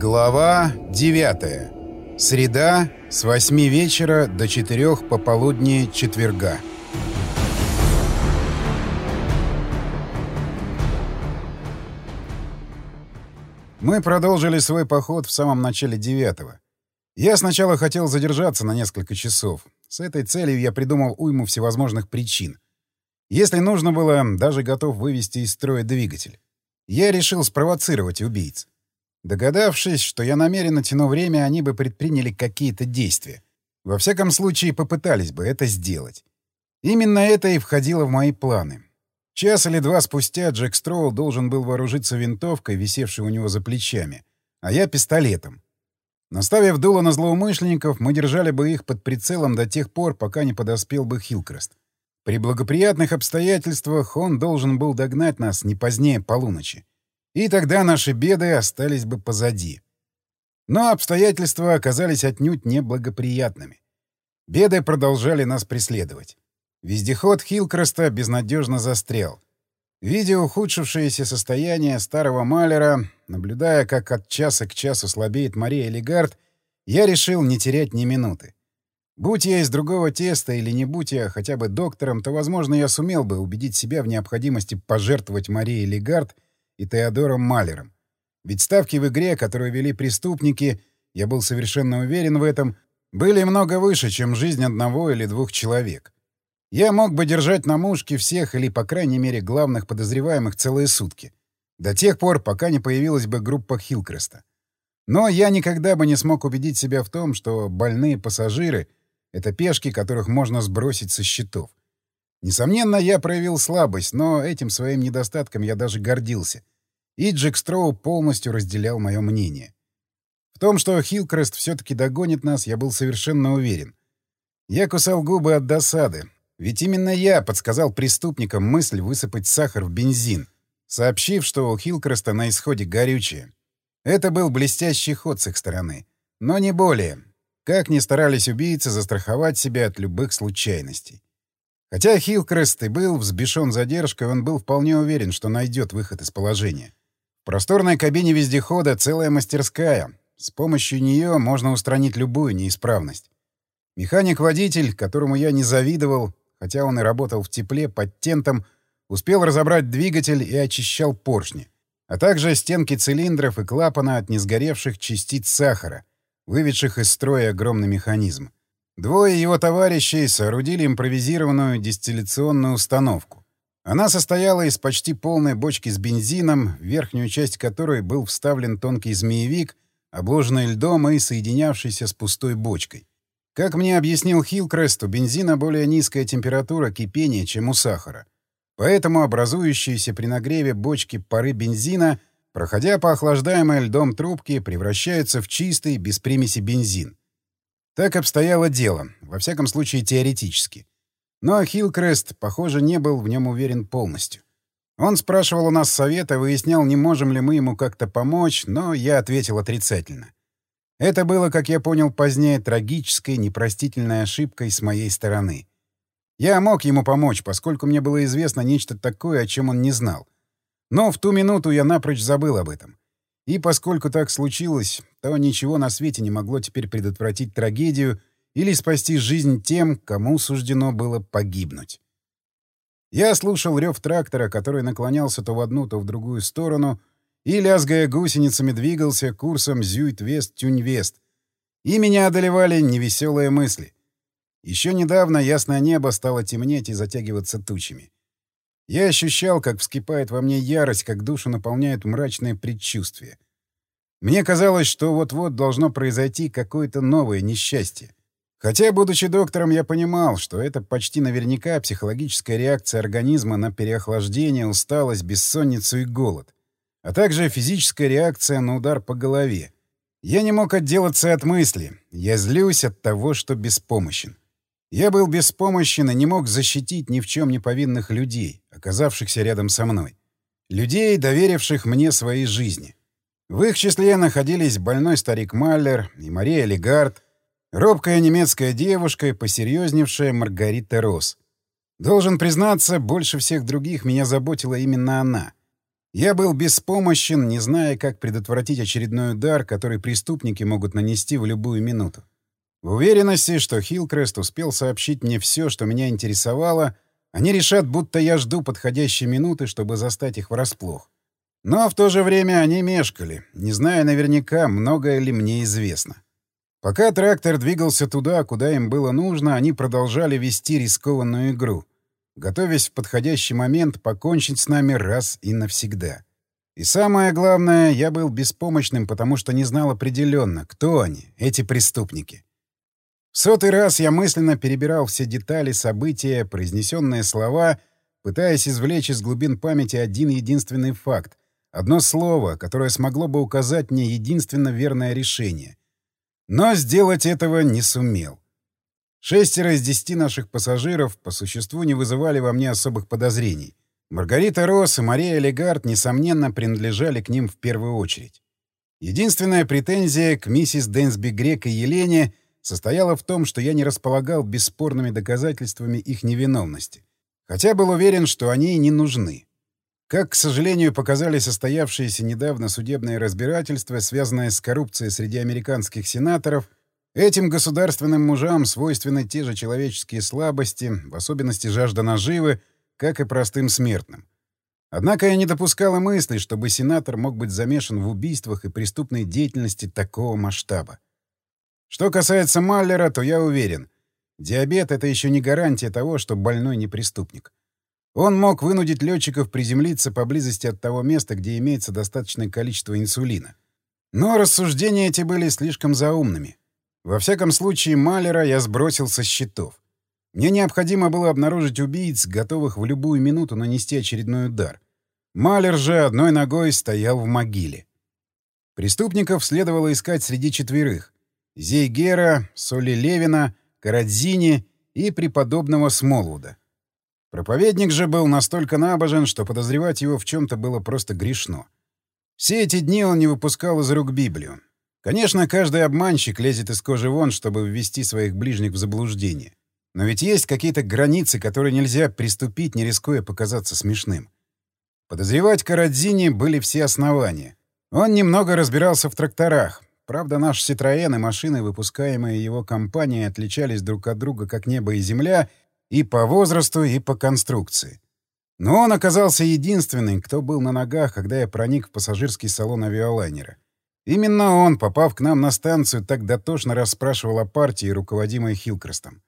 Глава 9. Среда с 8 вечера до 4 пополудни четверга. Мы продолжили свой поход в самом начале девятого. Я сначала хотел задержаться на несколько часов. С этой целью я придумал уйму всевозможных причин. Если нужно было, даже готов вывести из строя двигатель. Я решил спровоцировать убийц. Догадавшись, что я намеренно тяну время, они бы предприняли какие-то действия. Во всяком случае, попытались бы это сделать. Именно это и входило в мои планы. Час или два спустя Джек Строул должен был вооружиться винтовкой, висевшей у него за плечами, а я — пистолетом. Наставив дуло на злоумышленников, мы держали бы их под прицелом до тех пор, пока не подоспел бы Хилкрест. При благоприятных обстоятельствах он должен был догнать нас не позднее полуночи. И тогда наши беды остались бы позади. Но обстоятельства оказались отнюдь неблагоприятными. Беды продолжали нас преследовать. Вездеход Хилкреста безнадежно застрял. Видя ухудшившееся состояние старого Малера, наблюдая, как от часа к часу слабеет Мария Легард, я решил не терять ни минуты. Будь я из другого теста или не будь я хотя бы доктором, то, возможно, я сумел бы убедить себя в необходимости пожертвовать Марией Легард и Теодором Малером. Ведь ставки в игре, которую вели преступники, я был совершенно уверен в этом, были много выше, чем жизнь одного или двух человек. Я мог бы держать на мушке всех или, по крайней мере, главных подозреваемых целые сутки. До тех пор, пока не появилась бы группа Хилкреста. Но я никогда бы не смог убедить себя в том, что больные пассажиры — это пешки, которых можно сбросить со счетов. Несомненно, я проявил слабость, но этим своим недостатком я даже гордился. И Джек Строу полностью разделял мое мнение. В том, что Хилкрест все-таки догонит нас, я был совершенно уверен. Я кусал губы от досады, ведь именно я подсказал преступникам мысль высыпать сахар в бензин, сообщив, что у Хилкреста на исходе горючее. Это был блестящий ход с их стороны. Но не более. Как ни старались убийцы застраховать себя от любых случайностей. Хотя Хилкрест и был взбешен задержкой, он был вполне уверен, что найдет выход из положения. Просторной кабине вездехода целая мастерская. С помощью нее можно устранить любую неисправность. Механик-водитель, которому я не завидовал, хотя он и работал в тепле под тентом, успел разобрать двигатель и очищал поршни, а также стенки цилиндров и клапана от несгоревших частиц сахара, выведших из строя огромный механизм. Двое его товарищей соорудили импровизированную дистилляционную установку. Она состояла из почти полной бочки с бензином, в верхнюю часть которой был вставлен тонкий змеевик, обложенный льдом и соединявшийся с пустой бочкой. Как мне объяснил Хилкрест, у бензина более низкая температура кипения, чем у сахара. Поэтому образующиеся при нагреве бочки пары бензина, проходя по охлаждаемой льдом трубке, превращаются в чистый, без примеси бензин. Так обстояло дело, во всяком случае теоретически. Но Хилкрест, похоже, не был в нем уверен полностью. Он спрашивал у нас совета, выяснял, не можем ли мы ему как-то помочь, но я ответил отрицательно. Это было, как я понял позднее, трагической, непростительной ошибкой с моей стороны. Я мог ему помочь, поскольку мне было известно нечто такое, о чем он не знал. Но в ту минуту я напрочь забыл об этом. И поскольку так случилось, то ничего на свете не могло теперь предотвратить трагедию или спасти жизнь тем, кому суждено было погибнуть. Я слушал рев трактора, который наклонялся то в одну, то в другую сторону, и, лязгая гусеницами, двигался курсом Зюит-Вест-Тюнь-Вест. И меня одолевали невеселые мысли. Еще недавно ясное небо стало темнеть и затягиваться тучами. Я ощущал, как вскипает во мне ярость, как душу наполняют мрачные предчувствия. Мне казалось, что вот-вот должно произойти какое-то новое несчастье. Хотя, будучи доктором, я понимал, что это почти наверняка психологическая реакция организма на переохлаждение, усталость, бессонницу и голод а также физическая реакция на удар по голове. Я не мог отделаться от мысли. Я злюсь от того, что беспомощен. Я был беспомощен и не мог защитить ни в чем не повинных людей, оказавшихся рядом со мной. Людей, доверивших мне своей жизни. В их числе находились больной старик Маллер и Мария Легард, робкая немецкая девушка и посерьезневшая Маргарита Росс. Должен признаться, больше всех других меня заботила именно она — Я был беспомощен, не зная, как предотвратить очередной удар, который преступники могут нанести в любую минуту. В уверенности, что Хилкрест успел сообщить мне все, что меня интересовало, они решат, будто я жду подходящей минуты, чтобы застать их врасплох. Но в то же время они мешкали, не зная наверняка, многое ли мне известно. Пока трактор двигался туда, куда им было нужно, они продолжали вести рискованную игру, готовясь в подходящий момент покончить с нами раз и навсегда. И самое главное, я был беспомощным, потому что не знал определенно, кто они, эти преступники. В сотый раз я мысленно перебирал все детали, события, произнесенные слова, пытаясь извлечь из глубин памяти один единственный факт, одно слово, которое смогло бы указать мне единственно верное решение. Но сделать этого не сумел. Шестеро из десяти наших пассажиров по существу не вызывали во мне особых подозрений. Маргарита Росс и Мария Легард, несомненно, принадлежали к ним в первую очередь. Единственная претензия к миссис Дэнсби Грек и Елене состояла в том, что я не располагал бесспорными доказательствами их невиновности. Хотя был уверен, что они не нужны. Как, к сожалению, показали состоявшиеся недавно судебные разбирательства, связанные с коррупцией среди американских сенаторов, этим государственным мужам свойственны те же человеческие слабости, в особенности жажда наживы, как и простым смертным. Однако я не допускал и мысли, чтобы сенатор мог быть замешан в убийствах и преступной деятельности такого масштаба. Что касается Маллера, то я уверен, диабет — это еще не гарантия того, что больной не преступник. Он мог вынудить летчиков приземлиться поблизости от того места, где имеется достаточное количество инсулина. Но рассуждения эти были слишком заумными. Во всяком случае, Малера я сбросил со счетов. Мне необходимо было обнаружить убийц, готовых в любую минуту нанести очередной удар. Малер же одной ногой стоял в могиле. Преступников следовало искать среди четверых. Зейгера, Соли Левина, Карадзини и преподобного Смолвуда. Проповедник же был настолько набожен, что подозревать его в чем-то было просто грешно. Все эти дни он не выпускал из рук Библию. Конечно, каждый обманщик лезет из кожи вон, чтобы ввести своих ближних в заблуждение. Но ведь есть какие-то границы, которые нельзя приступить, не рискуя показаться смешным. Подозревать Карадзини были все основания. Он немного разбирался в тракторах. Правда, наш «Ситроен» и машины, выпускаемые его компанией, отличались друг от друга как небо и земля и по возрасту, и по конструкции. Но он оказался единственным, кто был на ногах, когда я проник в пассажирский салон авиалайнера. Именно он, попав к нам на станцию, так дотошно расспрашивал о партии, руководимой Хилкрестом.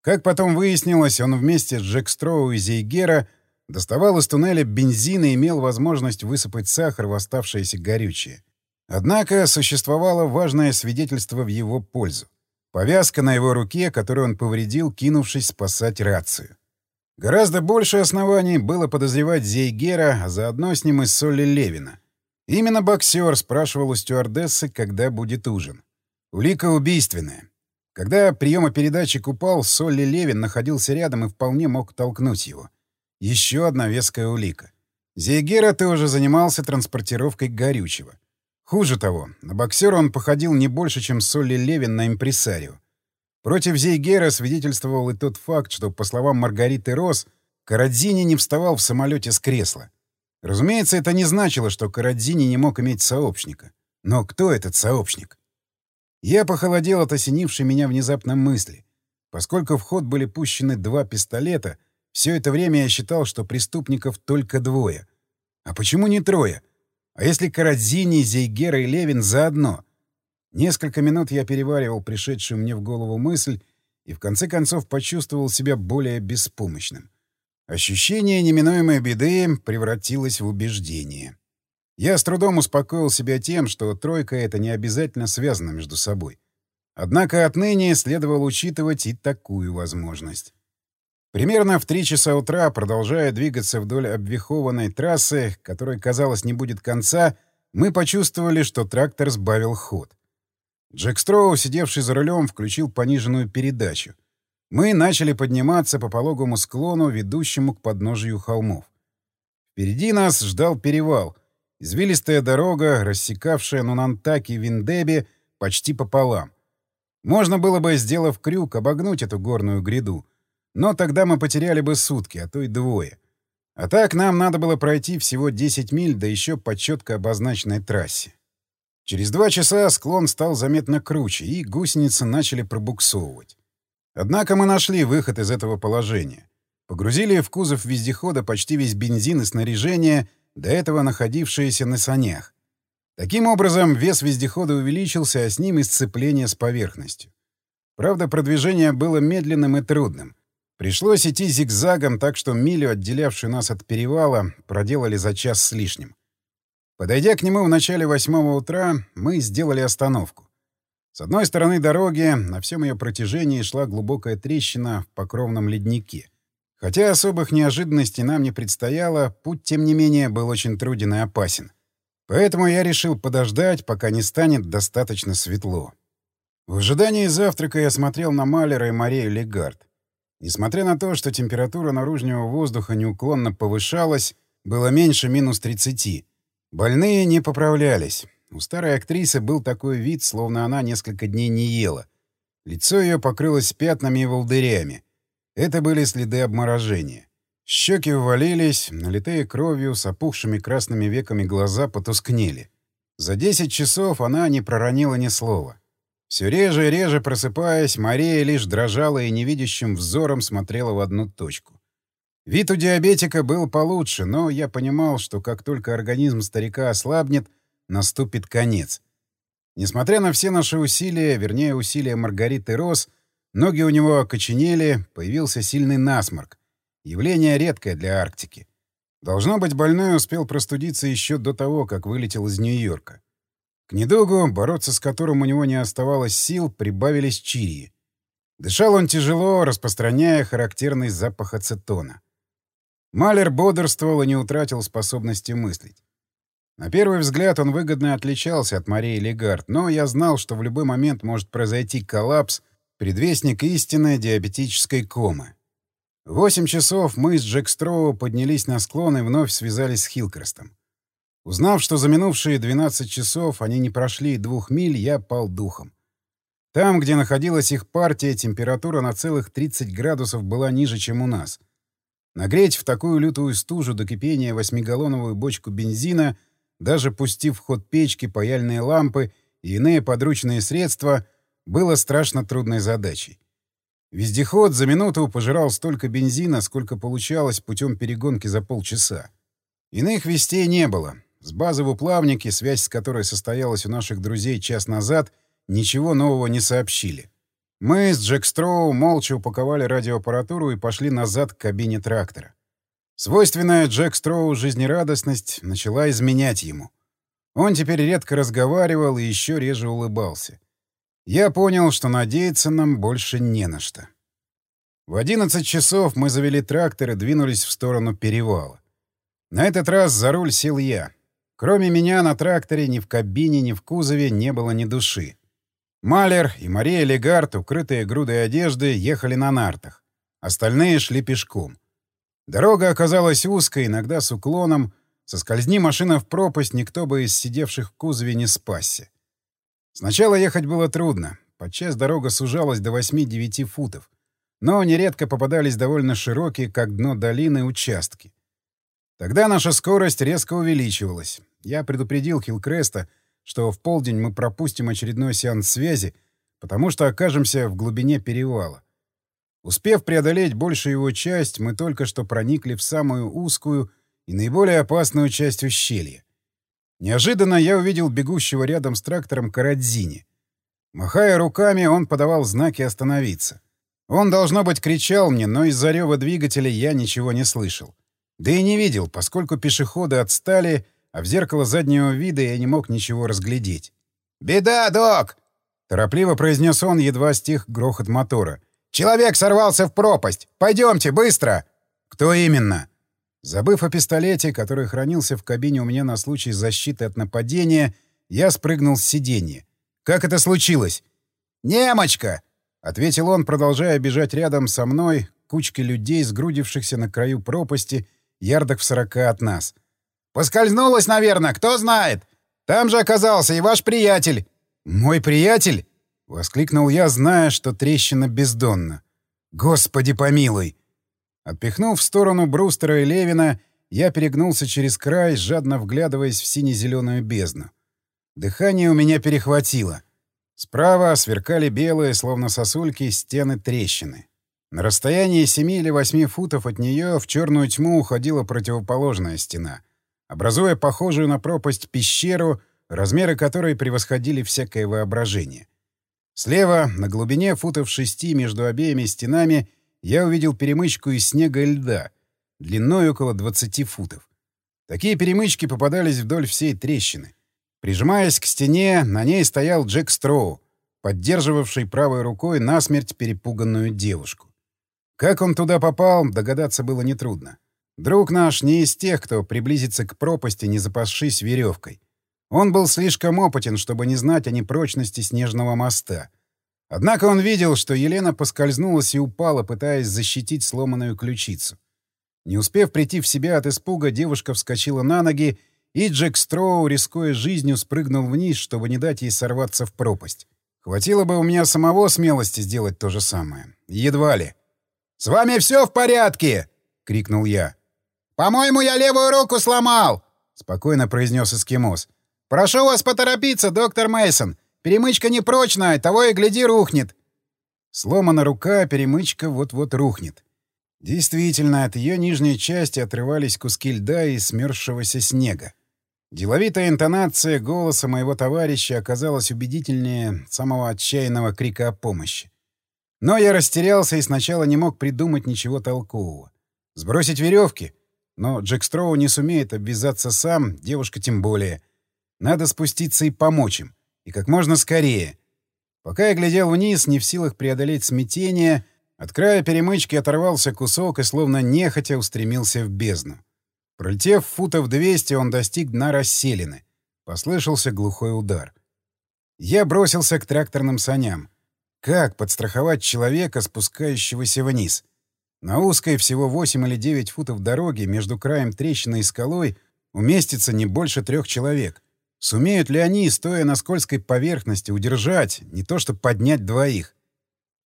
Как потом выяснилось, он вместе с Джек Строу и Зейгера доставал из туннеля бензин и имел возможность высыпать сахар в оставшееся горючее. Однако существовало важное свидетельство в его пользу. Повязка на его руке, которую он повредил, кинувшись спасать рацию. Гораздо больше оснований было подозревать Зейгера, а заодно с ним и Солли Левина. Именно боксер спрашивал у стюардессы, когда будет ужин. Улика убийственная. Когда приемопередатчик упал, Солли Левин находился рядом и вполне мог толкнуть его. Еще одна веская улика. Зейгера тоже занимался транспортировкой горючего. Хуже того, на боксера он походил не больше, чем Солли Левин на импресарио. Против Зейгера свидетельствовал и тот факт, что, по словам Маргариты Рос, Карадзини не вставал в самолете с кресла. Разумеется, это не значило, что Карадзини не мог иметь сообщника. Но кто этот сообщник? Я похолодел от осенившей меня внезапно мысли. Поскольку в ход были пущены два пистолета, все это время я считал, что преступников только двое. А почему не трое? — а если Карадзини, Зейгера и Левин заодно? Несколько минут я переваривал пришедшую мне в голову мысль и в конце концов почувствовал себя более беспомощным. Ощущение неминуемой беды превратилось в убеждение. Я с трудом успокоил себя тем, что тройка это не обязательно связана между собой. Однако отныне следовало учитывать и такую возможность. Примерно в три часа утра, продолжая двигаться вдоль обвихованной трассы, которой, казалось, не будет конца, мы почувствовали, что трактор сбавил ход. Джек Строу, сидевший за рулем, включил пониженную передачу. Мы начали подниматься по пологому склону, ведущему к подножию холмов. Впереди нас ждал перевал. Извилистая дорога, рассекавшая Нунантаки Виндеби почти пополам. Можно было бы, сделав крюк, обогнуть эту горную гряду — но тогда мы потеряли бы сутки, а то и двое. А так нам надо было пройти всего 10 миль, да еще по четко обозначенной трассе. Через два часа склон стал заметно круче, и гусеницы начали пробуксовывать. Однако мы нашли выход из этого положения. Погрузили в кузов вездехода почти весь бензин и снаряжение, до этого находившиеся на санях. Таким образом, вес вездехода увеличился, а с ним и сцепление с поверхностью. Правда, продвижение было медленным и трудным. Пришлось идти зигзагом, так что милю, отделявшую нас от перевала, проделали за час с лишним. Подойдя к нему в начале восьмого утра, мы сделали остановку. С одной стороны дороги на всем ее протяжении шла глубокая трещина в покровном леднике. Хотя особых неожиданностей нам не предстояло, путь, тем не менее, был очень труден и опасен. Поэтому я решил подождать, пока не станет достаточно светло. В ожидании завтрака я смотрел на Малера и Марию Легард. Несмотря на то, что температура наружного воздуха неуклонно повышалась, было меньше минус 30. Больные не поправлялись. У старой актрисы был такой вид, словно она несколько дней не ела. Лицо ее покрылось пятнами и волдырями. Это были следы обморожения. Щеки ввалились, налитые кровью, с опухшими красными веками глаза потускнели. За десять часов она не проронила ни слова. Все реже и реже просыпаясь, Мария лишь дрожала и невидящим взором смотрела в одну точку. Вид у диабетика был получше, но я понимал, что как только организм старика ослабнет, наступит конец. Несмотря на все наши усилия, вернее, усилия Маргариты Рос, ноги у него окоченели, появился сильный насморк. Явление редкое для Арктики. Должно быть, больной успел простудиться еще до того, как вылетел из Нью-Йорка. К недугу, бороться с которым у него не оставалось сил, прибавились чирии. Дышал он тяжело, распространяя характерный запах ацетона. Малер бодрствовал и не утратил способности мыслить. На первый взгляд он выгодно отличался от Марии Легард, но я знал, что в любой момент может произойти коллапс, предвестник истинной диабетической комы. В восемь часов мы с Джек Строу поднялись на склон и вновь связались с Хилкрестом. Узнав, что за минувшие 12 часов они не прошли двух миль, я пал духом. Там, где находилась их партия, температура на целых 30 градусов была ниже, чем у нас. Нагреть в такую лютую стужу до кипения восьмигаллоновую бочку бензина, даже пустив в ход печки, паяльные лампы и иные подручные средства, было страшно трудной задачей. Вездеход за минуту пожирал столько бензина, сколько получалось путем перегонки за полчаса. Иных вестей не было. С базы в Уплавнике, связь с которой состоялась у наших друзей час назад, ничего нового не сообщили. Мы с Джек Строу молча упаковали радиоаппаратуру и пошли назад к кабине трактора. Свойственная Джек Строу жизнерадостность начала изменять ему. Он теперь редко разговаривал и еще реже улыбался. Я понял, что надеяться нам больше не на что. В 11 часов мы завели трактор и двинулись в сторону перевала. На этот раз за руль сел я. Кроме меня на тракторе ни в кабине, ни в кузове не было ни души. Малер и Мария Легард, укрытые грудой одежды, ехали на нартах. Остальные шли пешком. Дорога оказалась узкой, иногда с уклоном. Соскользни машина в пропасть, никто бы из сидевших в кузове не спасся. Сначала ехать было трудно. Подчас дорога сужалась до 8-9 футов. Но нередко попадались довольно широкие, как дно долины, участки. Тогда наша скорость резко увеличивалась. Я предупредил Хилкреста, что в полдень мы пропустим очередной сеанс связи, потому что окажемся в глубине перевала. Успев преодолеть большую его часть, мы только что проникли в самую узкую и наиболее опасную часть ущелья. Неожиданно я увидел бегущего рядом с трактором Карадзини. Махая руками, он подавал знаки остановиться. Он, должно быть, кричал мне, но из-за рева двигателя я ничего не слышал. Да и не видел, поскольку пешеходы отстали, а в зеркало заднего вида я не мог ничего разглядеть. «Беда, док!» — торопливо произнес он, едва стих грохот мотора. «Человек сорвался в пропасть! Пойдемте, быстро!» «Кто именно?» Забыв о пистолете, который хранился в кабине у меня на случай защиты от нападения, я спрыгнул с сиденья. «Как это случилось?» «Немочка!» — ответил он, продолжая бежать рядом со мной, кучки людей, сгрудившихся на краю пропасти ярдах в сорока от нас. «Поскользнулась, наверное, кто знает. Там же оказался и ваш приятель». «Мой приятель?» — воскликнул я, зная, что трещина бездонна. «Господи помилуй!» Отпихнув в сторону Брустера и Левина, я перегнулся через край, жадно вглядываясь в сине-зеленую бездну. Дыхание у меня перехватило. Справа сверкали белые, словно сосульки, стены трещины. На расстоянии семи или восьми футов от нее в черную тьму уходила противоположная стена, образуя похожую на пропасть пещеру, размеры которой превосходили всякое воображение. Слева, на глубине футов шести между обеими стенами, я увидел перемычку из снега и льда, длиной около 20 футов. Такие перемычки попадались вдоль всей трещины. Прижимаясь к стене, на ней стоял Джек Строу, поддерживавший правой рукой насмерть перепуганную девушку. Как он туда попал, догадаться было нетрудно. Друг наш не из тех, кто приблизится к пропасти, не запасшись веревкой. Он был слишком опытен, чтобы не знать о непрочности снежного моста. Однако он видел, что Елена поскользнулась и упала, пытаясь защитить сломанную ключицу. Не успев прийти в себя от испуга, девушка вскочила на ноги, и Джек Строу, рискуя жизнью, спрыгнул вниз, чтобы не дать ей сорваться в пропасть. Хватило бы у меня самого смелости сделать то же самое. Едва ли. «С вами все в порядке!» — крикнул я. «По-моему, я левую руку сломал!» — спокойно произнес эскимос. «Прошу вас поторопиться, доктор Мейсон. Перемычка непрочная, того и гляди рухнет». Сломана рука, перемычка вот-вот рухнет. Действительно, от ее нижней части отрывались куски льда и смерзшегося снега. Деловитая интонация голоса моего товарища оказалась убедительнее самого отчаянного крика о помощи. Но я растерялся и сначала не мог придумать ничего толкового. Сбросить веревки? Но Джек Строу не сумеет обвязаться сам, девушка тем более. Надо спуститься и помочь им. И как можно скорее. Пока я глядел вниз, не в силах преодолеть смятение, от края перемычки оторвался кусок и словно нехотя устремился в бездну. Пролетев футов 200, он достиг дна расселины. Послышался глухой удар. Я бросился к тракторным саням. Как подстраховать человека, спускающегося вниз? На узкой всего 8 или 9 футов дороги между краем трещины и скалой уместится не больше трех человек. Сумеют ли они, стоя на скользкой поверхности, удержать, не то что поднять двоих?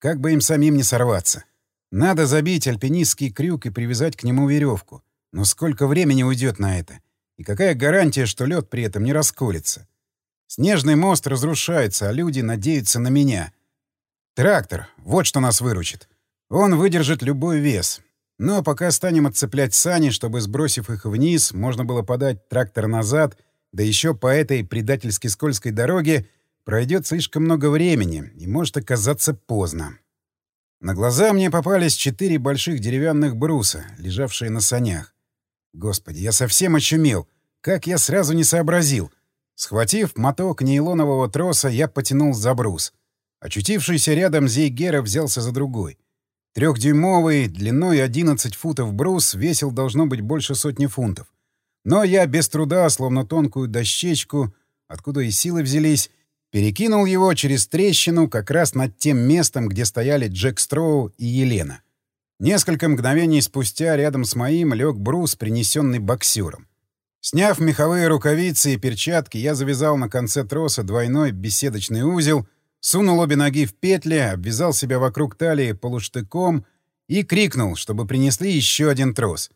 Как бы им самим не сорваться. Надо забить альпинистский крюк и привязать к нему веревку. Но сколько времени уйдет на это? И какая гарантия, что лед при этом не расколется? Снежный мост разрушается, а люди надеются на меня — Трактор — вот что нас выручит. Он выдержит любой вес. Но пока станем отцеплять сани, чтобы, сбросив их вниз, можно было подать трактор назад, да еще по этой предательски скользкой дороге, пройдет слишком много времени и может оказаться поздно. На глаза мне попались четыре больших деревянных бруса, лежавшие на санях. Господи, я совсем очумел. Как я сразу не сообразил. Схватив моток нейлонового троса, я потянул за брус. Очутившийся рядом Зейгера взялся за другой. Трехдюймовый, длиной 11 футов брус, весил должно быть больше сотни фунтов. Но я без труда, словно тонкую дощечку, откуда и силы взялись, перекинул его через трещину как раз над тем местом, где стояли Джек Строу и Елена. Несколько мгновений спустя рядом с моим лег брус, принесенный боксером. Сняв меховые рукавицы и перчатки, я завязал на конце троса двойной беседочный узел — сунул обе ноги в петли, обвязал себя вокруг талии полуштыком и крикнул, чтобы принесли еще один трос.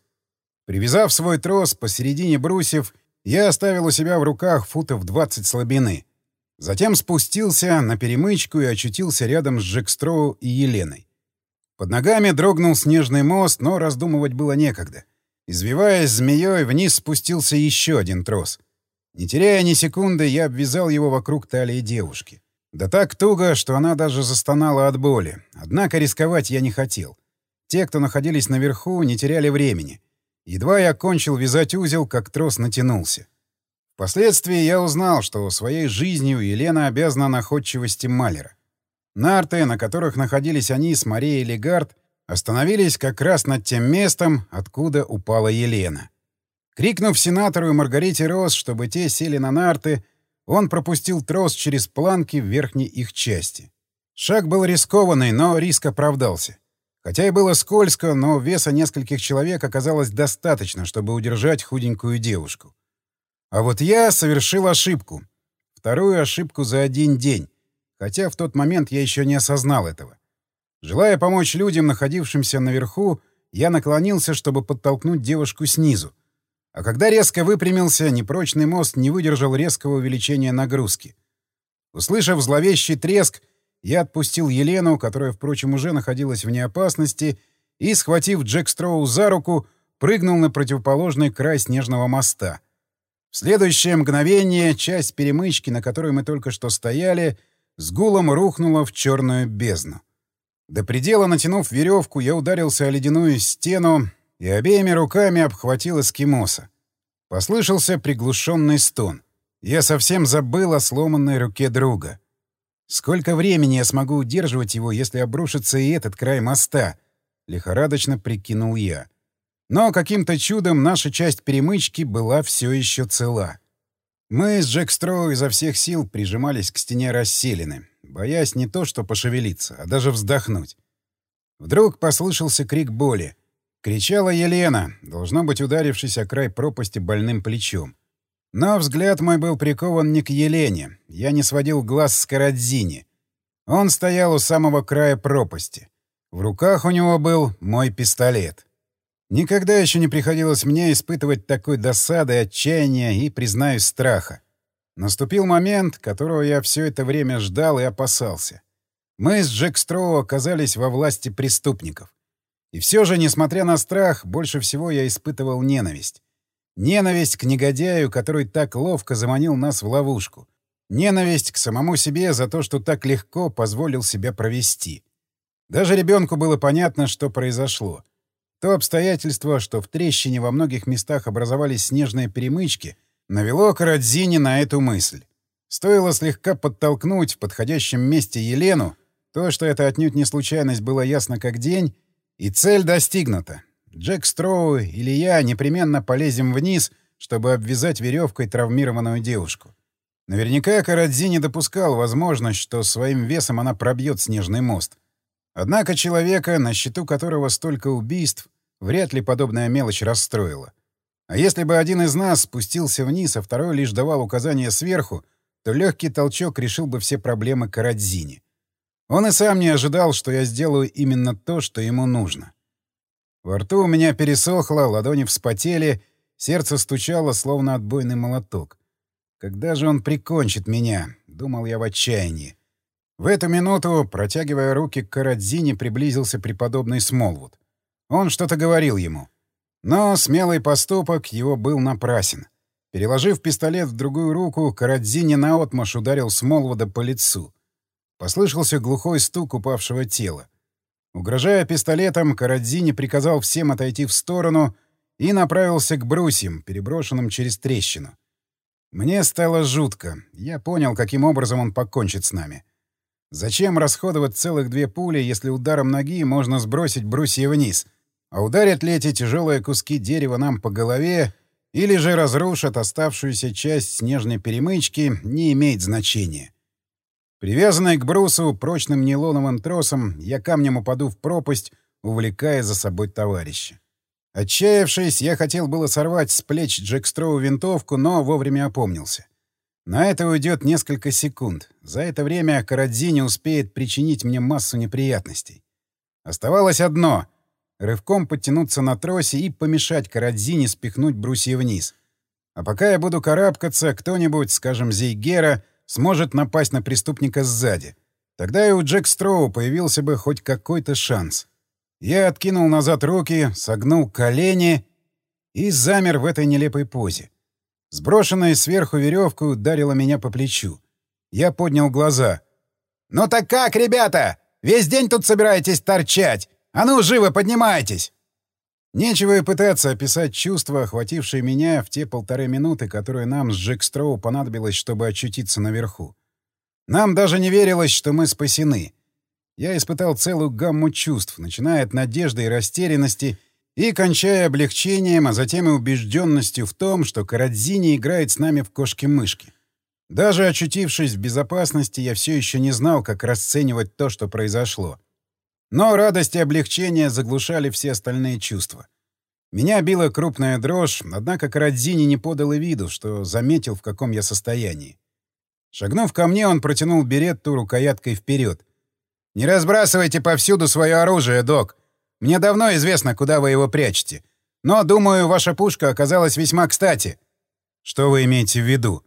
Привязав свой трос посередине брусьев, я оставил у себя в руках футов 20 слабины. Затем спустился на перемычку и очутился рядом с Джекстроу и Еленой. Под ногами дрогнул снежный мост, но раздумывать было некогда. Извиваясь змеей, вниз спустился еще один трос. Не теряя ни секунды, я обвязал его вокруг талии девушки. Да так туго, что она даже застонала от боли. Однако рисковать я не хотел. Те, кто находились наверху, не теряли времени. Едва я кончил вязать узел, как трос натянулся. Впоследствии я узнал, что своей жизнью Елена обязана находчивости Малера. Нарты, на которых находились они с Марией Легард, остановились как раз над тем местом, откуда упала Елена. Крикнув сенатору и Маргарите Рос, чтобы те сели на нарты, он пропустил трос через планки в верхней их части. Шаг был рискованный, но риск оправдался. Хотя и было скользко, но веса нескольких человек оказалось достаточно, чтобы удержать худенькую девушку. А вот я совершил ошибку. Вторую ошибку за один день. Хотя в тот момент я еще не осознал этого. Желая помочь людям, находившимся наверху, я наклонился, чтобы подтолкнуть девушку снизу. А когда резко выпрямился, непрочный мост не выдержал резкого увеличения нагрузки. Услышав зловещий треск, я отпустил Елену, которая, впрочем, уже находилась вне опасности, и, схватив Джек Строу за руку, прыгнул на противоположный край снежного моста. В следующее мгновение часть перемычки, на которой мы только что стояли, с гулом рухнула в черную бездну. До предела натянув веревку, я ударился о ледяную стену и обеими руками обхватил эскимоса. Послышался приглушенный стон. Я совсем забыл о сломанной руке друга. Сколько времени я смогу удерживать его, если обрушится и этот край моста? Лихорадочно прикинул я. Но каким-то чудом наша часть перемычки была все еще цела. Мы с Джек Строу изо всех сил прижимались к стене расселены, боясь не то что пошевелиться, а даже вздохнуть. Вдруг послышался крик боли. Кричала Елена, должно быть ударившись о край пропасти больным плечом. Но взгляд мой был прикован не к Елене. Я не сводил глаз с Карадзини. Он стоял у самого края пропасти. В руках у него был мой пистолет. Никогда еще не приходилось мне испытывать такой досады, отчаяния и, признаюсь, страха. Наступил момент, которого я все это время ждал и опасался. Мы с Джек Строу оказались во власти преступников. И все же, несмотря на страх, больше всего я испытывал ненависть. Ненависть к негодяю, который так ловко заманил нас в ловушку. Ненависть к самому себе за то, что так легко позволил себя провести. Даже ребенку было понятно, что произошло. То обстоятельство, что в трещине во многих местах образовались снежные перемычки, навело Карадзини на эту мысль. Стоило слегка подтолкнуть в подходящем месте Елену, то, что это отнюдь не случайность, было ясно как день, и цель достигнута. Джек Строу или я непременно полезем вниз, чтобы обвязать веревкой травмированную девушку. Наверняка Карадзи не допускал возможность, что своим весом она пробьет снежный мост. Однако человека, на счету которого столько убийств, вряд ли подобная мелочь расстроила. А если бы один из нас спустился вниз, а второй лишь давал указания сверху, то легкий толчок решил бы все проблемы Карадзини. Он и сам не ожидал, что я сделаю именно то, что ему нужно. Во рту у меня пересохло, ладони вспотели, сердце стучало, словно отбойный молоток. Когда же он прикончит меня? Думал я в отчаянии. В эту минуту, протягивая руки к Карадзине, приблизился преподобный Смолвуд. Он что-то говорил ему. Но смелый поступок его был напрасен. Переложив пистолет в другую руку, Карадзине наотмашь ударил Смолвуда по лицу. Послышался глухой стук упавшего тела. Угрожая пистолетом, Карадзини приказал всем отойти в сторону и направился к брусьям, переброшенным через трещину. Мне стало жутко. Я понял, каким образом он покончит с нами. Зачем расходовать целых две пули, если ударом ноги можно сбросить брусья вниз? А ударят ли эти тяжелые куски дерева нам по голове или же разрушат оставшуюся часть снежной перемычки, не имеет значения. Привязанный к брусу прочным нейлоновым тросом, я камнем упаду в пропасть, увлекая за собой товарища. Отчаявшись, я хотел было сорвать с плеч Джек Строу винтовку, но вовремя опомнился. На это уйдет несколько секунд. За это время Карадзини успеет причинить мне массу неприятностей. Оставалось одно — рывком подтянуться на тросе и помешать Карадзини спихнуть брусья вниз. А пока я буду карабкаться, кто-нибудь, скажем, Зейгера — сможет напасть на преступника сзади. Тогда и у Джек Строу появился бы хоть какой-то шанс. Я откинул назад руки, согнул колени и замер в этой нелепой позе. Сброшенная сверху веревка ударила меня по плечу. Я поднял глаза. «Ну так как, ребята? Весь день тут собираетесь торчать? А ну, живо поднимайтесь!» Нечего и пытаться описать чувства, охватившие меня в те полторы минуты, которые нам с Джек Строу понадобилось, чтобы очутиться наверху. Нам даже не верилось, что мы спасены. Я испытал целую гамму чувств, начиная от надежды и растерянности и кончая облегчением, а затем и убежденностью в том, что Карадзини играет с нами в кошки-мышки. Даже очутившись в безопасности, я все еще не знал, как расценивать то, что произошло. Но радость и облегчение заглушали все остальные чувства. Меня била крупная дрожь, однако Карадзини не подал и виду, что заметил, в каком я состоянии. Шагнув ко мне, он протянул беретту рукояткой вперед. «Не разбрасывайте повсюду свое оружие, док. Мне давно известно, куда вы его прячете. Но, думаю, ваша пушка оказалась весьма кстати. Что вы имеете в виду?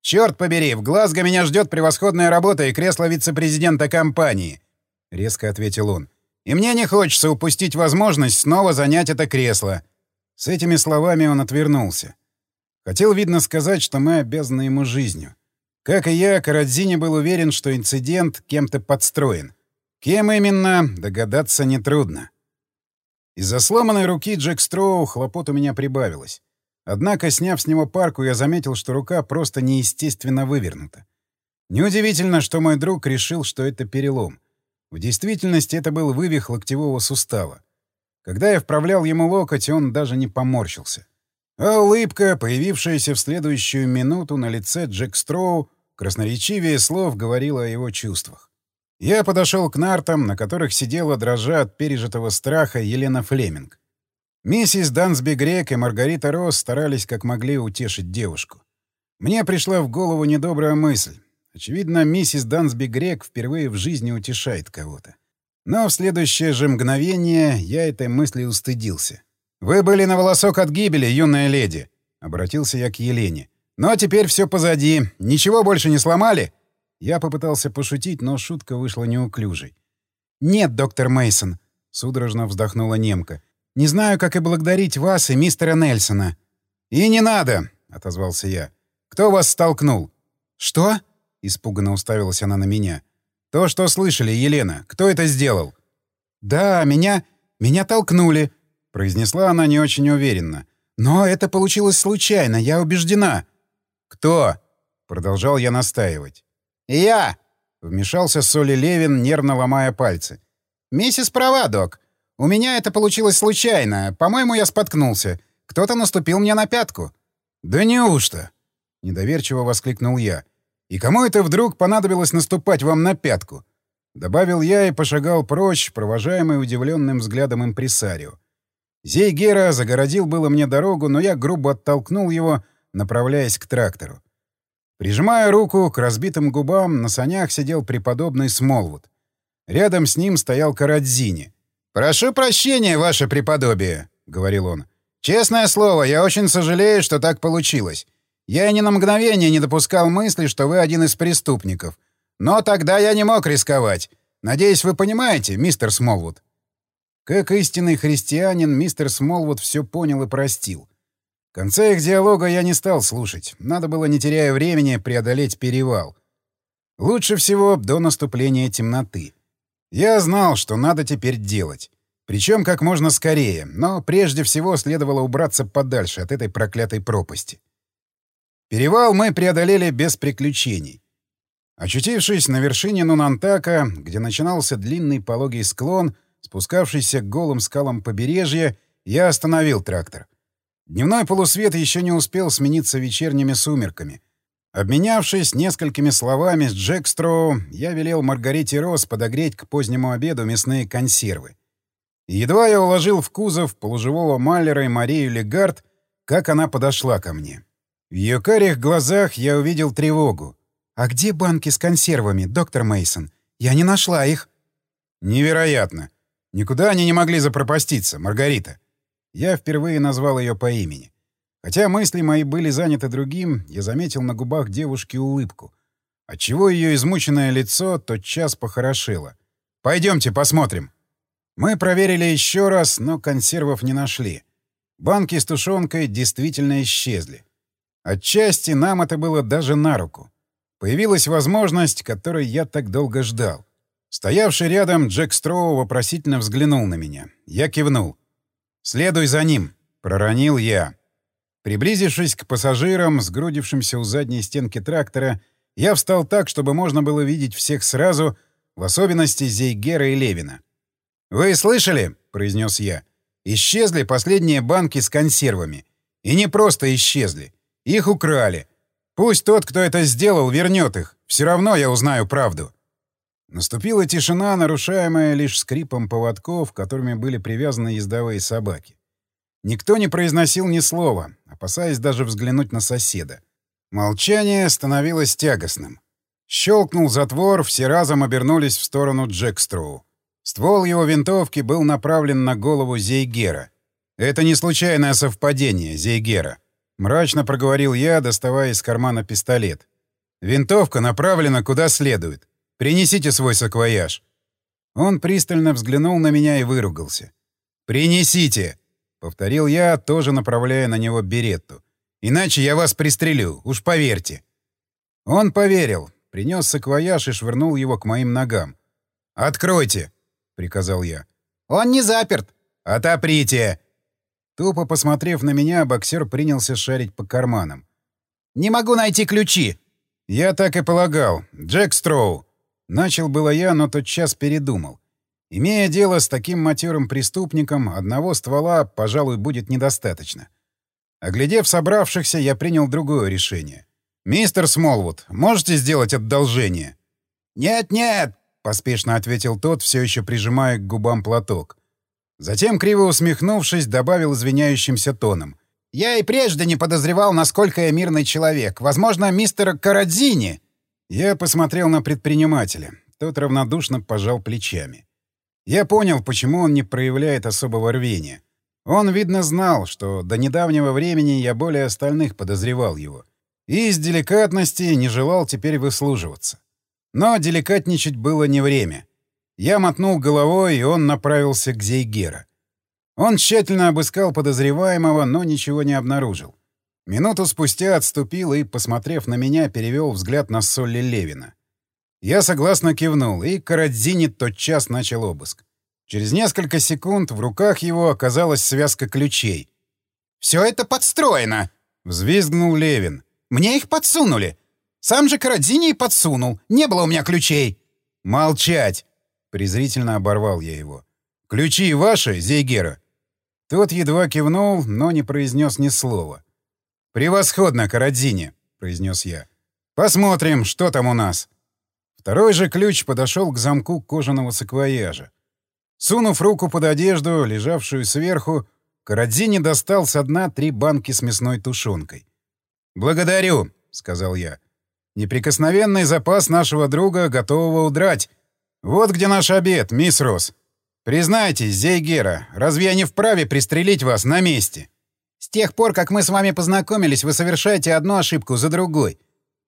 Черт побери, в Глазго меня ждет превосходная работа и кресло вице-президента компании. Резко ответил он. И мне не хочется упустить возможность снова занять это кресло. С этими словами он отвернулся. Хотел, видно, сказать, что мы обязаны ему жизнью. Как и я, Карадзини был уверен, что инцидент кем-то подстроен. Кем именно, догадаться нетрудно. Из-за сломанной руки Джек Строу хлопот у меня прибавилось. Однако, сняв с него парку, я заметил, что рука просто неестественно вывернута. Неудивительно, что мой друг решил, что это перелом. В действительности это был вывих локтевого сустава. Когда я вправлял ему локоть, он даже не поморщился. А улыбка, появившаяся в следующую минуту на лице Джек Строу, красноречивее слов говорила о его чувствах. Я подошел к нартам, на которых сидела, дрожа от пережитого страха, Елена Флеминг. Миссис Дансби Грек и Маргарита Росс старались как могли утешить девушку. Мне пришла в голову недобрая мысль. Очевидно, миссис Дансби Грек впервые в жизни утешает кого-то. Но в следующее же мгновение я этой мысли устыдился. «Вы были на волосок от гибели, юная леди», — обратился я к Елене. «Но теперь все позади. Ничего больше не сломали?» Я попытался пошутить, но шутка вышла неуклюжей. «Нет, доктор Мейсон, судорожно вздохнула немка. «Не знаю, как и благодарить вас и мистера Нельсона». «И не надо!» — отозвался я. «Кто вас столкнул?» «Что?» — испуганно уставилась она на меня. «То, что слышали, Елена. Кто это сделал?» «Да, меня... меня толкнули», — произнесла она не очень уверенно. «Но это получилось случайно, я убеждена». «Кто?» — продолжал я настаивать. «Я!» — вмешался Соли Левин, нервно ломая пальцы. «Миссис права, док. У меня это получилось случайно. По-моему, я споткнулся. Кто-то наступил мне на пятку». «Да неужто?» — недоверчиво воскликнул я. «И кому это вдруг понадобилось наступать вам на пятку?» Добавил я и пошагал прочь, провожаемый удивленным взглядом импресарио. Зейгера загородил было мне дорогу, но я грубо оттолкнул его, направляясь к трактору. Прижимая руку к разбитым губам, на санях сидел преподобный Смолвуд. Рядом с ним стоял Карадзини. «Прошу прощения, ваше преподобие», — говорил он. «Честное слово, я очень сожалею, что так получилось. Я ни на мгновение не допускал мысли, что вы один из преступников. Но тогда я не мог рисковать. Надеюсь, вы понимаете, мистер Смолвуд». Как истинный христианин, мистер Смолвуд все понял и простил. Конца их диалога я не стал слушать. Надо было, не теряя времени, преодолеть перевал. Лучше всего до наступления темноты. Я знал, что надо теперь делать. Причем как можно скорее, но прежде всего следовало убраться подальше от этой проклятой пропасти. Перевал мы преодолели без приключений. Очутившись на вершине Нунантака, где начинался длинный пологий склон, спускавшийся к голым скалам побережья, я остановил трактор. Дневной полусвет еще не успел смениться вечерними сумерками. Обменявшись несколькими словами с Джекстроу, я велел Маргарите Росс подогреть к позднему обеду мясные консервы. Едва я уложил в кузов полуживого Маллера и Марию Легард, как она подошла ко мне. В ее карих глазах я увидел тревогу. «А где банки с консервами, доктор Мейсон? Я не нашла их». «Невероятно. Никуда они не могли запропаститься, Маргарита. Я впервые назвал ее по имени. Хотя мысли мои были заняты другим, я заметил на губах девушки улыбку. Отчего ее измученное лицо тотчас похорошело. «Пойдемте посмотрим». Мы проверили еще раз, но консервов не нашли. Банки с тушенкой действительно исчезли. Отчасти нам это было даже на руку. Появилась возможность, которой я так долго ждал. Стоявший рядом Джек Строу вопросительно взглянул на меня. Я кивнул. «Следуй за ним», — проронил я. Приблизившись к пассажирам, сгрудившимся у задней стенки трактора, я встал так, чтобы можно было видеть всех сразу, в особенности Зейгера и Левина. «Вы слышали?» — произнес я. «Исчезли последние банки с консервами. И не просто исчезли. Их украли. Пусть тот, кто это сделал, вернет их. Все равно я узнаю правду». Наступила тишина, нарушаемая лишь скрипом поводков, которыми были привязаны ездовые собаки. Никто не произносил ни слова, опасаясь даже взглянуть на соседа. Молчание становилось тягостным. Щелкнул затвор, все разом обернулись в сторону Джекстроу. Ствол его винтовки был направлен на голову Зейгера. «Это не случайное совпадение, Зейгера», — мрачно проговорил я, доставая из кармана пистолет. «Винтовка направлена куда следует. Принесите свой саквояж». Он пристально взглянул на меня и выругался. «Принесите!» — повторил я, тоже направляя на него беретту. «Иначе я вас пристрелю, уж поверьте». Он поверил, принес саквояж и швырнул его к моим ногам. «Откройте!» — приказал я. «Он не заперт!» «Отоприте!» Тупо посмотрев на меня, боксер принялся шарить по карманам. «Не могу найти ключи!» «Я так и полагал. Джек Строу!» Начал было я, но тотчас передумал. Имея дело с таким матерым преступником, одного ствола, пожалуй, будет недостаточно. Оглядев собравшихся, я принял другое решение. «Мистер Смолвуд, можете сделать одолжение?» «Нет-нет!» — поспешно ответил тот, все еще прижимая к губам платок. Затем, криво усмехнувшись, добавил извиняющимся тоном. «Я и прежде не подозревал, насколько я мирный человек. Возможно, мистер Карадзини...» Я посмотрел на предпринимателя. Тот равнодушно пожал плечами. Я понял, почему он не проявляет особого рвения. Он, видно, знал, что до недавнего времени я более остальных подозревал его. И из деликатности не желал теперь выслуживаться. Но деликатничать было не время. Я мотнул головой, и он направился к Зейгера. Он тщательно обыскал подозреваемого, но ничего не обнаружил. Минуту спустя отступил и, посмотрев на меня, перевел взгляд на Солли Левина. Я согласно кивнул, и Карадзини тотчас начал обыск. Через несколько секунд в руках его оказалась связка ключей. «Все это подстроено!» — взвизгнул Левин. «Мне их подсунули! Сам же Карадзини и подсунул. Не было у меня ключей!» «Молчать!» — презрительно оборвал я его. «Ключи ваши, Зейгера?» Тот едва кивнул, но не произнес ни слова. «Превосходно, Карадзини!» — произнес я. «Посмотрим, что там у нас». Второй же ключ подошел к замку кожаного саквояжа. Сунув руку под одежду, лежавшую сверху, Карадзини достал со дна три банки с мясной тушенкой. «Благодарю», — сказал я. «Неприкосновенный запас нашего друга, готового удрать. Вот где наш обед, мисс Росс. Признайтесь, Зейгера, разве я не вправе пристрелить вас на месте?» «С тех пор, как мы с вами познакомились, вы совершаете одну ошибку за другой.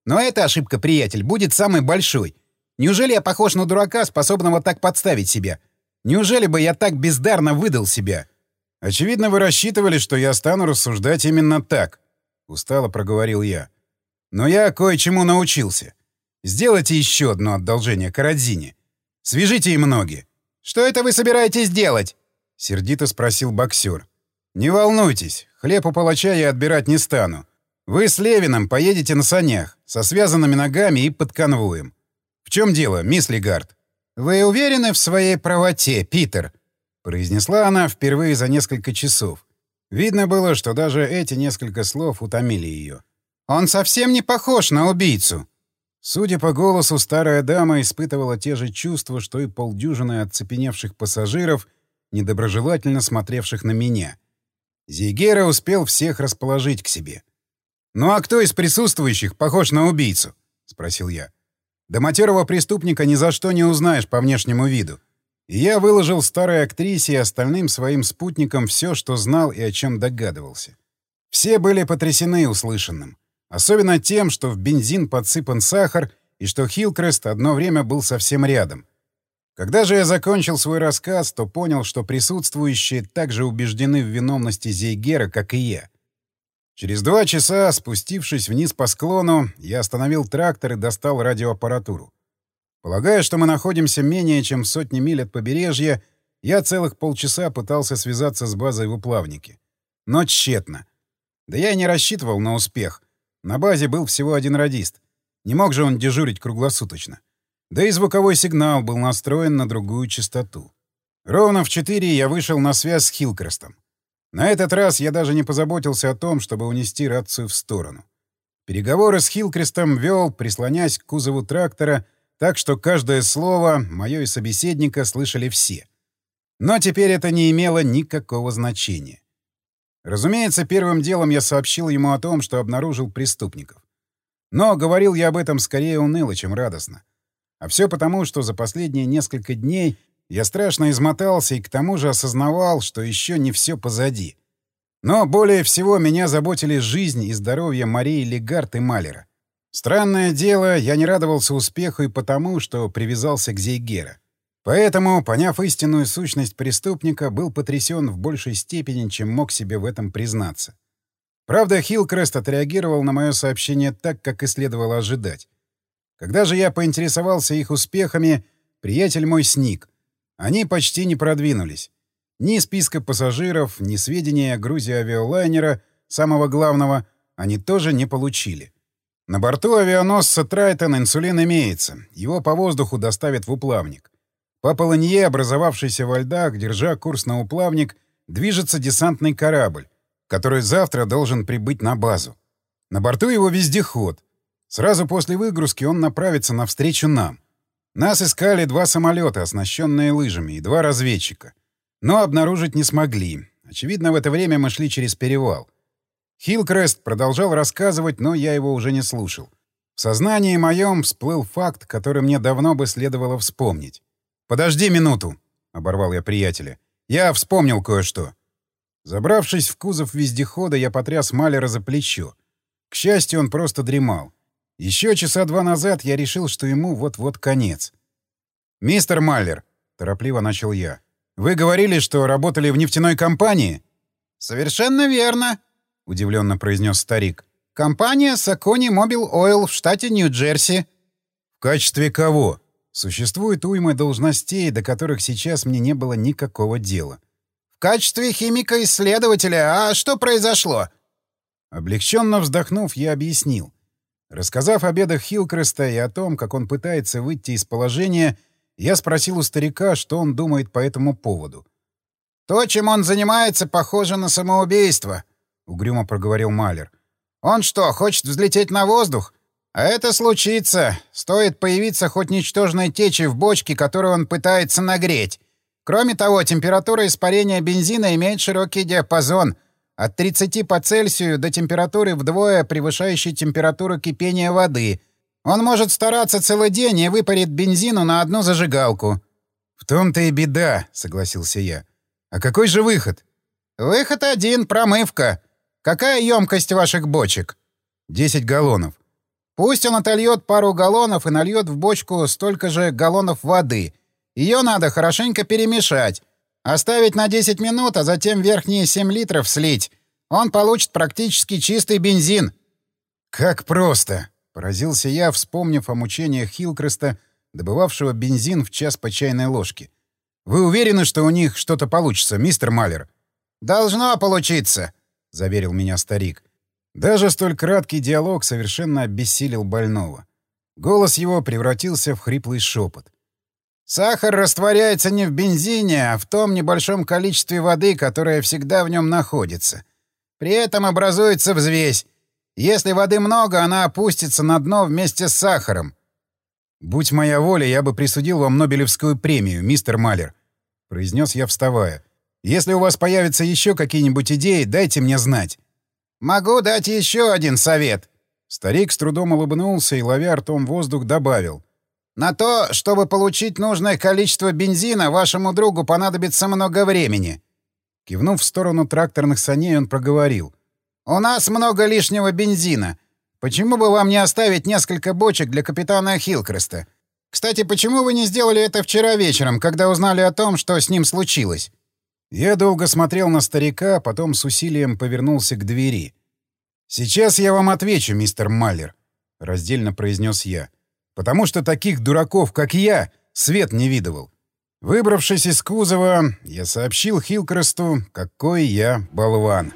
Но эта ошибка, приятель, будет самой большой. Неужели я похож на дурака, способного так подставить себя? Неужели бы я так бездарно выдал себя? Очевидно, вы рассчитывали, что я стану рассуждать именно так, устало проговорил я. Но я кое-чему научился. Сделайте еще одно одолжение Карадзине. Свяжите им ноги. Что это вы собираетесь делать? сердито спросил боксер. Не волнуйтесь, хлеб у палача я отбирать не стану. Вы с Левиным поедете на санях, со связанными ногами и под конвоем. В чем дело, мисс Легард? «Вы уверены в своей правоте, Питер?» — произнесла она впервые за несколько часов. Видно было, что даже эти несколько слов утомили ее. «Он совсем не похож на убийцу!» Судя по голосу, старая дама испытывала те же чувства, что и полдюжины оцепеневших пассажиров, недоброжелательно смотревших на меня. Зигера успел всех расположить к себе. «Ну а кто из присутствующих похож на убийцу?» — спросил я. Да матерого преступника ни за что не узнаешь по внешнему виду. И я выложил старой актрисе и остальным своим спутникам все, что знал и о чем догадывался. Все были потрясены услышанным. Особенно тем, что в бензин подсыпан сахар и что Хилкрест одно время был совсем рядом. Когда же я закончил свой рассказ, то понял, что присутствующие также убеждены в виновности Зейгера, как и я. Через два часа, спустившись вниз по склону, я остановил трактор и достал радиоаппаратуру. Полагая, что мы находимся менее чем в сотне миль от побережья, я целых полчаса пытался связаться с базой в Уплавнике. Но тщетно. Да я и не рассчитывал на успех. На базе был всего один радист. Не мог же он дежурить круглосуточно. Да и звуковой сигнал был настроен на другую частоту. Ровно в четыре я вышел на связь с Хилкрестом. На этот раз я даже не позаботился о том, чтобы унести рацию в сторону. Переговоры с Хилкрестом вел, прислонясь к кузову трактора, так что каждое слово мое и собеседника слышали все. Но теперь это не имело никакого значения. Разумеется, первым делом я сообщил ему о том, что обнаружил преступников. Но говорил я об этом скорее уныло, чем радостно. А все потому, что за последние несколько дней Я страшно измотался и к тому же осознавал, что еще не все позади. Но более всего меня заботили жизнь и здоровье Марии Легард и Малера. Странное дело, я не радовался успеху и потому, что привязался к Зейгера. Поэтому, поняв истинную сущность преступника, был потрясен в большей степени, чем мог себе в этом признаться. Правда, Хилкрест отреагировал на мое сообщение так, как и следовало ожидать. Когда же я поинтересовался их успехами, приятель мой сник. Они почти не продвинулись. Ни списка пассажиров, ни сведения о грузе авиалайнера, самого главного, они тоже не получили. На борту авианосца «Трайтон» инсулин имеется. Его по воздуху доставят в уплавник. По полынье, образовавшейся во льдах, держа курс на уплавник, движется десантный корабль, который завтра должен прибыть на базу. На борту его вездеход. Сразу после выгрузки он направится навстречу нам. Нас искали два самолета, оснащенные лыжами, и два разведчика. Но обнаружить не смогли. Очевидно, в это время мы шли через перевал. Хилкрест продолжал рассказывать, но я его уже не слушал. В сознании моем всплыл факт, который мне давно бы следовало вспомнить. «Подожди минуту!» — оборвал я приятеля. «Я вспомнил кое-что». Забравшись в кузов вездехода, я потряс Маллера за плечо. К счастью, он просто дремал. Еще часа два назад я решил, что ему вот-вот конец. «Мистер Маллер», — торопливо начал я, — «вы говорили, что работали в нефтяной компании?» «Совершенно верно», — удивленно произнес старик. «Компания Socony Mobil Oil в штате Нью-Джерси». «В качестве кого?» Существует уйма должностей, до которых сейчас мне не было никакого дела. В качестве химика-исследователя. А что произошло? Облегченно вздохнув, я объяснил. Рассказав о бедах Хилкреста и о том, как он пытается выйти из положения, я спросил у старика, что он думает по этому поводу. «То, чем он занимается, похоже на самоубийство», — угрюмо проговорил Малер. «Он что, хочет взлететь на воздух? А это случится. Стоит появиться хоть ничтожной течи в бочке, которую он пытается нагреть. Кроме того, температура испарения бензина имеет широкий диапазон от 30 по Цельсию до температуры вдвое превышающей температуру кипения воды. Он может стараться целый день и выпарит бензину на одну зажигалку. «В том-то и беда», — согласился я. «А какой же выход?» «Выход один — промывка. Какая емкость ваших бочек?» «Десять галлонов». «Пусть он отольет пару галлонов и нальет в бочку столько же галлонов воды. Ее надо хорошенько перемешать. Оставить на 10 минут, а затем верхние 7 литров слить. Он получит практически чистый бензин. «Как просто!» — поразился я, вспомнив о мучениях Хилкреста, добывавшего бензин в час по чайной ложке. «Вы уверены, что у них что-то получится, мистер Малер?» «Должно получиться», — заверил меня старик. Даже столь краткий диалог совершенно обессилил больного. Голос его превратился в хриплый шепот. Сахар растворяется не в бензине, а в том небольшом количестве воды, которое всегда в нем находится. При этом образуется взвесь. Если воды много, она опустится на дно вместе с сахаром. «Будь моя воля, я бы присудил вам Нобелевскую премию, мистер Малер», — произнес я, вставая. «Если у вас появятся еще какие-нибудь идеи, дайте мне знать». «Могу дать еще один совет». Старик с трудом улыбнулся и, ловя ртом воздух, добавил. На то, чтобы получить нужное количество бензина, вашему другу понадобится много времени. Кивнув в сторону тракторных саней, он проговорил. «У нас много лишнего бензина. Почему бы вам не оставить несколько бочек для капитана Хилкреста? Кстати, почему вы не сделали это вчера вечером, когда узнали о том, что с ним случилось?» Я долго смотрел на старика, потом с усилием повернулся к двери. «Сейчас я вам отвечу, мистер Маллер», — раздельно произнес я потому что таких дураков, как я, свет не видывал. Выбравшись из кузова, я сообщил Хилкресту, какой я болван.